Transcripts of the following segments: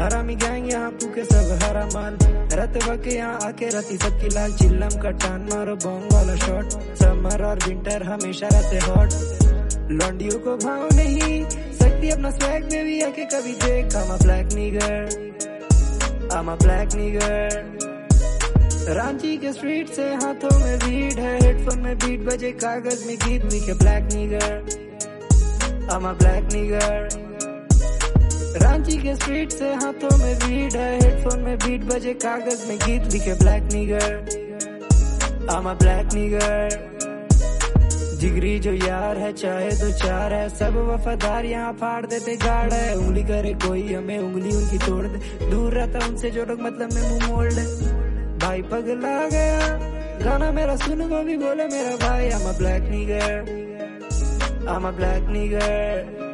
हरामी गैंग यहाँ पूके सब हरा माल रत वके यहाँ आके रती सबकी लाल चिल्लम का टान मारो बॉम्ब वाला शॉट समर और विंटर हमेशा रहते हॉट लॉन्डियों को भाव नहीं, सकती अपना स्वैग में भी आके कभी देख। Black nigger, I'm a black nigger Ranchi के स्ट्रीट से हाथों में भीड़ है हेडफोन में बीट बजे कागज़ में गीत लिखे black nigger I'm black nigger Ranchi के स्ट्रीट से हाथों में भीड़ है हेडफोन में बीट बजे, कागज़ में गीत लिखे ब्लैक निगर I'm ब्लैक निगर जिगरी जो यार है, चाहे तो चार है, सब वफादार यहाँ फाड़ देते गाड़ है। उंगली करे कोई हमें, उंगली उनकी तोड़ दे। दूर रहता उनसे जो लोग मतलब में मुँह मोड़ दे भाई पगला गया। गाना मेरा सुन, वो भी बोले मेरा भाई। I'm black nigger nigger. Black nigger.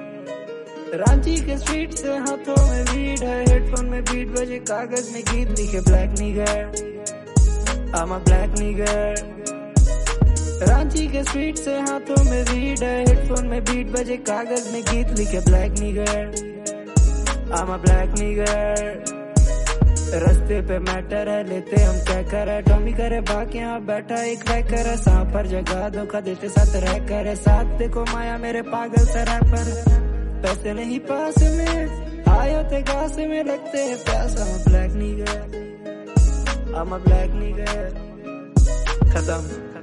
Ranchi के स्ट्रीट से हाथों में भीड़ है हेडफोन में बीट बजे कागज़ में गीत लिखे black nigger I'm black nigger. Ranchi के स्ट्रीट से हाथों में भीड़ है हेडफोन में बीट बजे कागज़ में गीत लिखे black nigger I'm black nigger. रस्ते पे मैटर है, लेते हम क्या करे? टॉमी करे बाकी यहाँ बैठा, एक रैकर है सांप पर जगह धोखा देते साथ रह करे। साथ देखो माया मेरे पागल से रैपर पैसे नहीं पास में। आयो थे घास में लगते हैं हम ब्लैक नहीं गए हम ब्लैक नहीं गए खत्म।